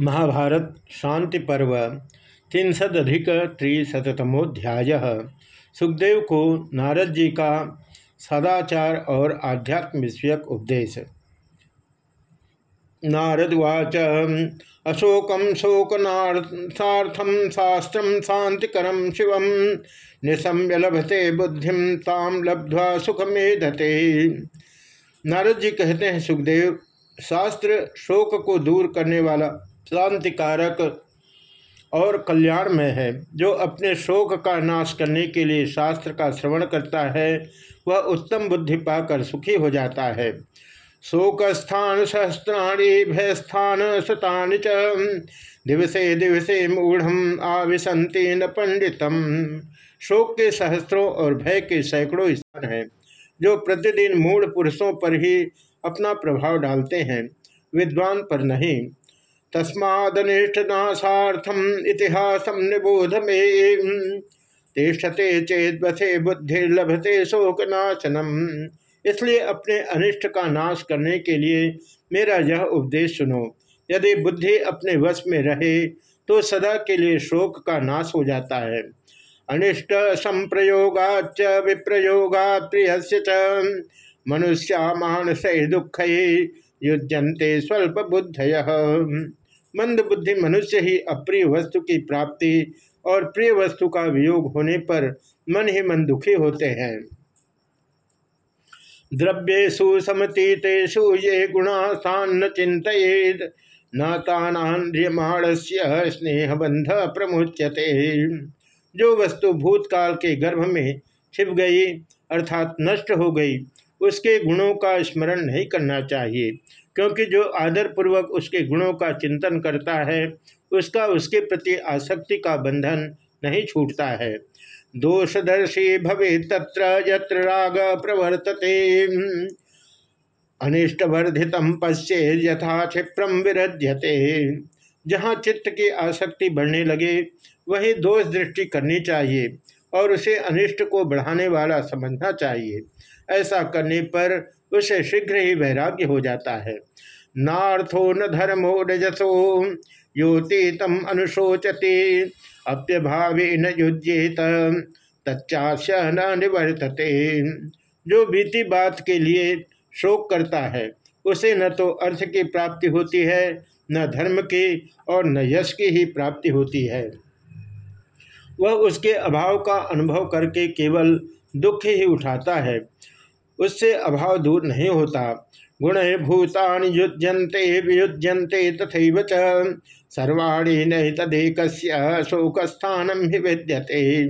महाभारत शांति पर्व त्रिशदिक त्रिशतमोध्याय सुखदेव को नारद जी का सदाचार और आध्यात्म विषयक उपदेश। नारदवाच अशोकम शोकनाथार्थम शास्त्रम शांतिकरम शिव। निशम्य लभते बुद्धिम ताम लब्ध्वा सुखमेधते। नारद जी कहते हैं, सुखदेव, शास्त्र शोक को दूर करने वाला शांतिकारक और कल्याणमय है, जो अपने शोक का नाश करने के लिए शास्त्र का श्रवण करता है, वह उत्तम बुद्धि पाकर सुखी हो जाता है। शोक स्थान सहस्त्राणी भयस्थान शतान च। दिवसे दिवसे मूढ़ आविशंति न पंडितम शोक के सहस्त्रों और भय के सैकड़ों स्थान हैं, जो प्रतिदिन मूढ़ पुरुषों पर ही अपना प्रभाव डालते हैं। विद्वान पर नहीं तस्मादनिष्ठनाशार्थम इतिहास निबोध में। तिष्ठते चेत बसे बुद्धि लभते शोकनाशनम। इसलिए अपने अनिष्ट का नाश करने के लिए मेरा यह उपदेश सुनो। यदि बुद्धि अपने वश में रहे तो सदा के लिए शोक का नाश हो जाता है। अनिष्ट संप्रयोगाच विप्रयोगा प्रिय मनुष्या मानस दुख युजंते स्वल्प बुद्धय मंद बुद्धि मनुष्य ही अप्रिय वस्तु की प्राप्ति और प्रिय वस्तु का वियोग होने पर मन ही मन दुखी होते हैं। द्रव्येशु समतीतेषु ये गुणा सान्न चिंतित न तान्यमाण से स्नेह बंध प्रमुच्यते। जो वस्तु भूतकाल के गर्भ में छिप गई, अर्थात नष्ट हो गई, उसके गुणों का स्मरण नहीं करना चाहिए। क्योंकि जो आदर पूर्वक उसके गुणों का चिंतन करता है, उसका उसके प्रति आसक्ति का बंधन नहीं छूटता है। दोषदर्शी भवे तत्र, यत्र राग प्रवर्तते। अनिष्ट वर्धित पश्चे यथा क्षिप्रम विरध्यते। जहाँ चित्त की आसक्ति बढ़ने लगे, वही दोष दृष्टि करनी चाहिए और उसे अनिष्ट को बढ़ाने वाला समझना चाहिए। ऐसा करने पर उसे शीघ्र ही वैराग्य हो जाता है। नार्थो न धर्मो रजसो, योति तम अनुशोचते, अप्यभावे न युज्येत तच्चाश न निवर्तते। जो बीती बात के लिए शोक करता है, उसे न तो अर्थ की प्राप्ति होती है, न धर्म की और न यश की ही प्राप्ति होती है। वह उसके अभाव का अनुभव करके केवल दुख ही उठाता है। उससे अभाव दूर नहीं होता। गुण भूतान युजंते वियुजंते तथा च। सर्वाणी नहीं तदेक शोक स्थानम ही विद्यते।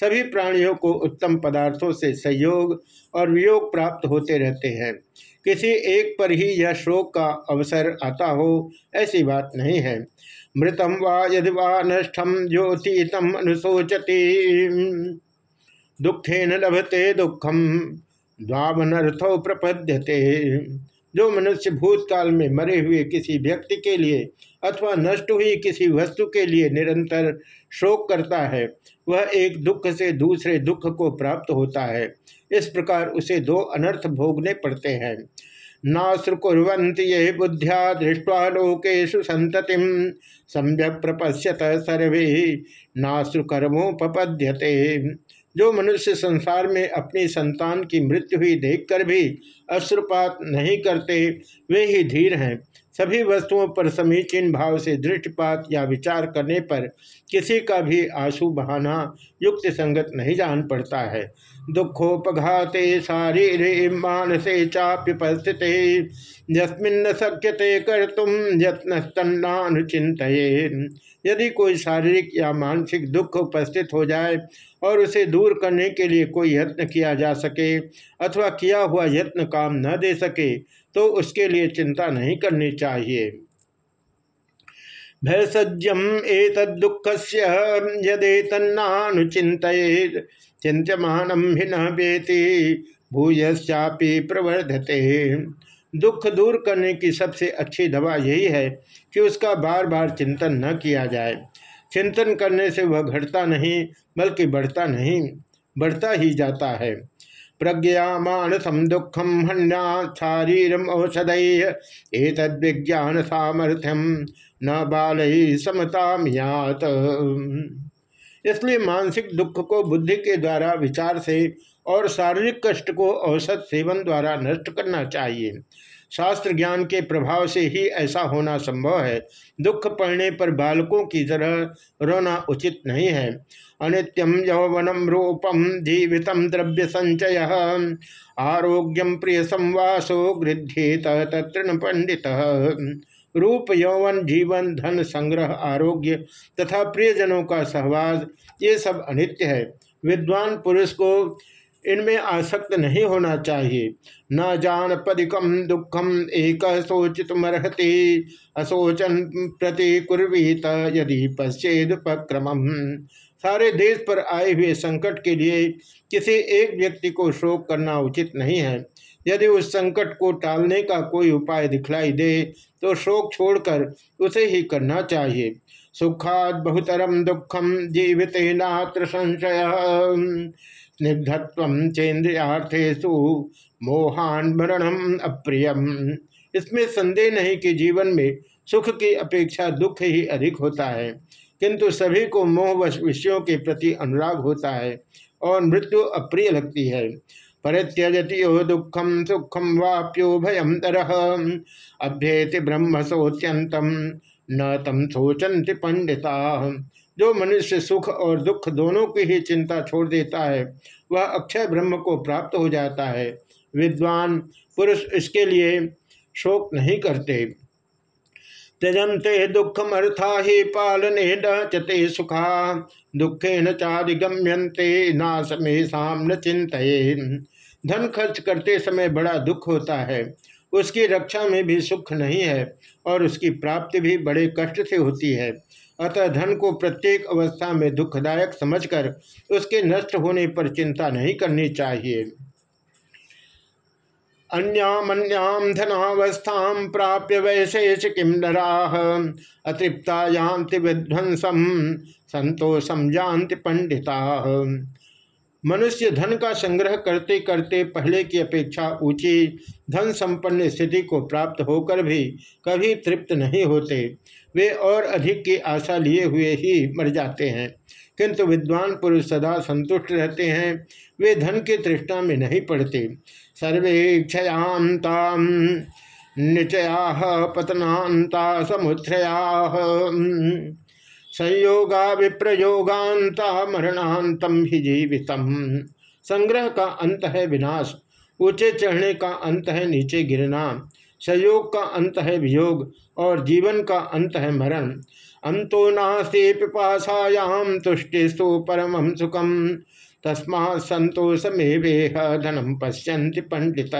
सभी प्राणियों को उत्तम पदार्थों से सहयोग और वियोग प्राप्त होते रहते हैं। किसी एक पर ही यह शोक का अवसर आता हो, ऐसी बात नहीं है। मृतम वा यदि नष्टम ज्योतितम अनुशोचती। दुखे न लभते दुखम। द्वावनर्थो प्रपद्यते। जो मनुष्य भूतकाल में मरे हुए किसी व्यक्ति के लिए अथवा नष्ट हुई किसी वस्तु के लिए निरंतर शोक करता है, वह एक दुख से दूसरे दुख को प्राप्त होता है। इस प्रकार उसे दो अनर्थ भोगने पड़ते हैं। नाश्रुकुवंत ये बुद्ध्या दृष्टवा लोकेशु संतति सम्यक प्रपश्यत सर्वे नाश्रुकर्मोपपद्यते जो मनुष्य संसार में अपनी संतान की मृत्यु हुई देखकर भी अश्रुपात नहीं करते, वे ही धीर हैं। सभी वस्तुओं पर समीचीन भाव से दृष्टिपात या विचार करने पर किसी का भी आँसू बहाना युक्त संगत नहीं जान पड़ता है। दुखोपघाते शारीरे मानसे चाप्युपस्थित यस्मिन्न शक्यते कर तुम यत्न यत्नस्तन्नानुचिंत यदि कोई शारीरिक या मानसिक दुख उपस्थित हो जाए और उसे दूर करने के लिए कोई यत्न किया जा सके अथवा किया हुआ यत्न काम न दे सके तो उसके लिए चिंता नहीं करनी चाहिए। भयसज्यम एक दुख से यदे तन्नाचित चिंत्यमानम ही न बेति भूयश्चापी प्रवर्धते। दुख दूर करने की सबसे अच्छी दवा यही है कि उसका बार बार चिंतन न किया जाए। चिंतन करने से वह घटता नहीं, बल्कि बढ़ता नहीं, बढ़ता ही जाता है। प्रज्ञा मानसम दुखम हन्या शारीरम औषधय विज्ञान सामर्थ्यम न बाल समता इसलिए मानसिक दुख को बुद्धि के द्वारा विचार से और शारीरिक कष्ट को औसत सेवन द्वारा नष्ट करना चाहिए। शास्त्र ज्ञान के प्रभाव से ही ऐसा होना संभव है। दुख पड़ने पर बालकों की तरह रोना उचित नहीं है। अनित्यम यौवनम रूपम जीवित द्रव्य संचय आरोग्यम प्रिय संवासो गृध्येत तत्र पंडित रूप, यौवन, जीवन, धन, संग्रह, आरोग्य तथा प्रियजनों का सहवास, ये सब अनित्य है। विद्वान पुरुष को इनमें आसक्त नहीं होना चाहिए। न जान पदिकम दुखम एक शोचित मरहते अशोचन प्रति कुर्वीत यदि पश्चेदुपक्रम। सारे देश पर आए हुए संकट के लिए किसी एक व्यक्ति को शोक करना उचित नहीं है। यदि उस संकट को टालने का कोई उपाय दिखलाई दे तो शोक छोड़कर उसे ही करना चाहिए। सुखाद बहुतरम दुखम जीवित नात्र संशय। स्निग्धत्व चेन्द्रियार्थेशु मोहान मरणम अप्रियम। इसमें संदेह नहीं कि जीवन में सुख की अपेक्षा दुख ही अधिक होता है, किंतु सभी को मोह विषयों के प्रति अनुराग होता है और मृत्यु अप्रिय लगती है। परित्यजति यो दुखम सुखम वाप्यो भयम तरह। अभ्येति ब्रह्म सोच्यंतम न तम सोचंति पंडिता। जो मनुष्य सुख और दुख दोनों की ही चिंता छोड़ देता है, वह अक्षय ब्रह्म को प्राप्त हो जाता है। विद्वान पुरुष इसके लिए शोक नहीं करते। त्यजंते दुखम अर्था ही पालने नचते सुखा दुखे न चादिगम्यंते नाशमेशम न चिंत धन खर्च करते समय बड़ा दुख होता है। उसकी रक्षा में भी सुख नहीं है और उसकी प्राप्ति भी बड़े कष्ट से होती है। अतः धन को प्रत्येक अवस्था में दुखदायक समझकर उसके नष्ट होने पर चिंता नहीं करनी चाहिए। अन्यामन्याम धनावस्था प्राप्य वैशेष किम नरा अतृप्ता यान्ति विध्वंसम संतोषम जानति पंडिता मनुष्य धन का संग्रह करते करते पहले की अपेक्षा ऊँची धन संपन्न स्थिति को प्राप्त होकर भी कभी तृप्त नहीं होते। वे और अधिक की आशा लिए हुए ही मर जाते हैं। किंतु विद्वान पुरुष सदा संतुष्ट रहते हैं। वे धन के तृष्णा में नहीं पड़ते। सर्वे क्षयांता निचया पतनाता समुद्रया। संयोगा विप्रयोगांता मरणांतम ही जीवितम। संग्रह का अंत है विनाश, ऊँचे चढ़ने का अंत है नीचे गिरना। संयोग का अंत है वियोग, और जीवन का अंत है मरण। अंतो नास्ते पिपाशायाम तुष्टिस्तु परम सुखम। तस्मा संतोष में वेह धनम पश्यंत पंडित।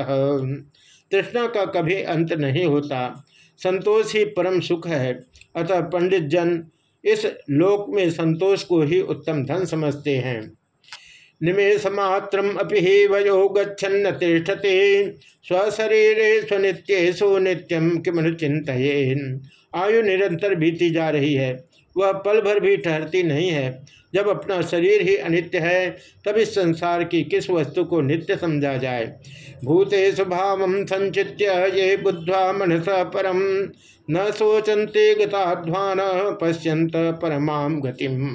तृष्णा का कभी अंत नहीं होता। संतोष ही परम सुख है। अतः पंडित जन इस लोक में संतोष को ही उत्तम धन समझते हैं। निमेश मात्रम अपि वयो गच्छन्न तिष्ठते। स्वशरीरे स्वनित्य सुनित्यम किमनु चिंत आयु निरंतर बीती जा रही है। वह पल भर भी ठहरती नहीं है। जब अपना शरीर ही अनित्य है, तब इस संसार की किस वस्तु को नित्य समझा जाए? भूते स्वभाव संचित्य ये बुद्ध्वा मनस परम न सोचन्ते गताध्वान पश्यंत परमाम गतिम।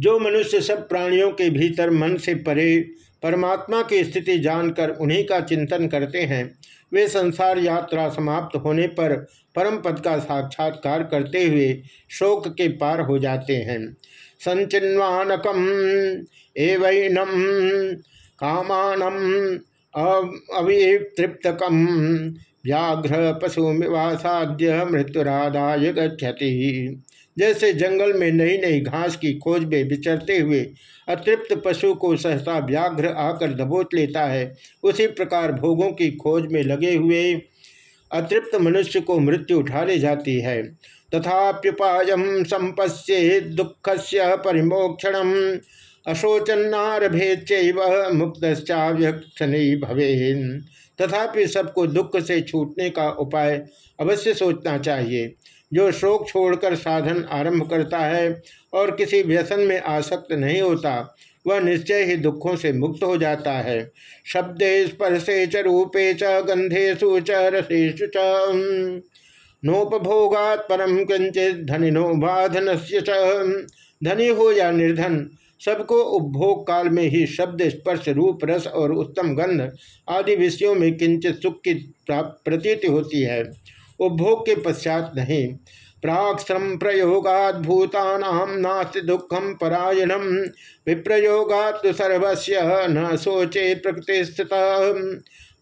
जो मनुष्य सब प्राणियों के भीतर मन से परे परमात्मा की स्थिति जानकर उन्हीं का चिंतन करते हैं। वे संसार यात्रा समाप्त होने पर परम पद का साक्षात्कार करते हुए शोक के पार हो जाते हैं। संचिन्वानकम एवैनम कामानम अवितृप्तकम व्याघ्र पशुमिवासाद्य मृत्युराधाय गति जैसे जंगल में नई नई घास की खोज में विचरते हुए अतृप्त पशु को सहसा व्याघ्र आकर दबोच लेता है, उसी प्रकार भोगों की खोज में लगे हुए अतृप्त मनुष्य को मृत्यु उठा ले जाती है। तथाप्युपायम संपस्ये दुख से परिमोक्षण अशोचन्नारभेच मुक्तश्चाव्यक्षण भवे तथापि सबको दुख से छूटने का उपाय अवश्य सोचना चाहिए। जो शोक छोड़कर साधन आरंभ करता है और किसी व्यसन में आसक्त नहीं होता, वह निश्चय ही दुखों से मुक्त हो जाता है। शब्दे स्पर्शे च, रूपे च गंधेशु च रसेशु च। नोपभोगात परम किंचित धनिनो बाधन से धनी हो या निर्धन, सबको उपभोग काल में ही शब्द स्पर्श, रूप, रस और उत्तम गंध आदि विषयों में किंचित सुख की प्रतीति होती है। उपभोग के पश्चात नहीं। प्राग श्रम प्रयोगात भूतानाम नास्ति दुखम परायणम विप्रयोगात सर्वस्व न सोचे प्रकृति स्थित।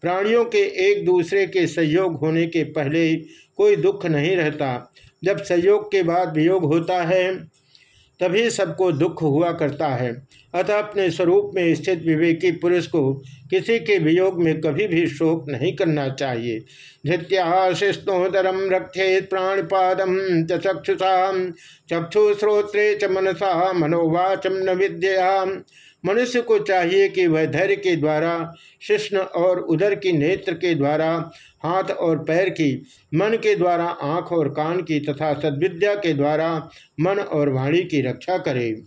प्राणियों के एक दूसरे के सहयोग होने के पहले कोई दुख नहीं रहता। जब सहयोग के बाद वियोग होता है तभी सबको दुख हुआ करता है। अतः अपने स्वरूप में स्थित विवेकी पुरुष को किसी के वियोग में कभी भी शोक नहीं करना चाहिए। धृत्याशिष्णोदरम रक्षे प्राणपादम च चक्षुषा चक्षुश्रोत्रे च मनसा मनोवाचम न विद्या मनुष्य को चाहिए कि वह धैर्य के द्वारा, शिष्ण और उदर की नेत्र के द्वारा, हाथ और पैर की, मन के द्वारा, आँख और कान की तथा सद्विद्या के द्वारा मन और वाणी की रक्षा करे।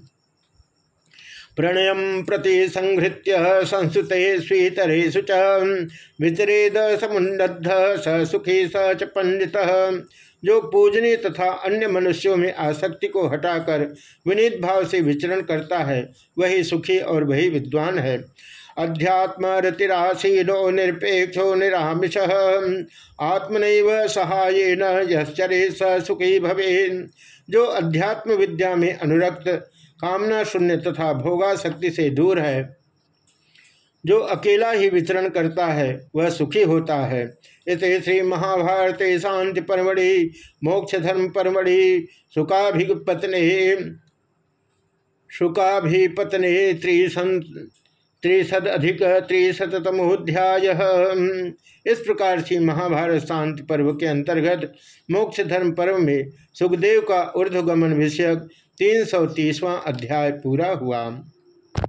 प्रणय प्रति संहृत्य संस्कृते स्वीतरेशु च वितरेद समुन्नद्ध स सुखी स च पंडित। जो पूजनीय तथा अन्य मनुष्यों में आसक्ति को हटाकर विनीत भाव से विचरण करता है, वही सुखी और वही विद्वान है। अध्यात्म रतिराशीनो निरपेक्षो निरामिष आत्मन सहायेन यश्चरे स सुखी भवे जो अध्यात्म विद्या में अनुरक्त, कामना शून्य तथा भोगाशक्ति से दूर है जो अकेला ही विचरण करता है, वह सुखी होता है। इस श्री महाभारत शांति परमढ़ि, मोक्ष धर्म परमढ़ि सुखाभिपत्ने सुखाभिपत्ने त्रिसंत त्रिशद अधिक त्रिशतमोध्याय इस प्रकार से महाभारत शांति पर्व के अंतर्गत मोक्ष धर्म पर्व में सुखदेव का ऊर्ध्वगमन विषयक तीन सौ तीसवां अध्याय पूरा हुआ।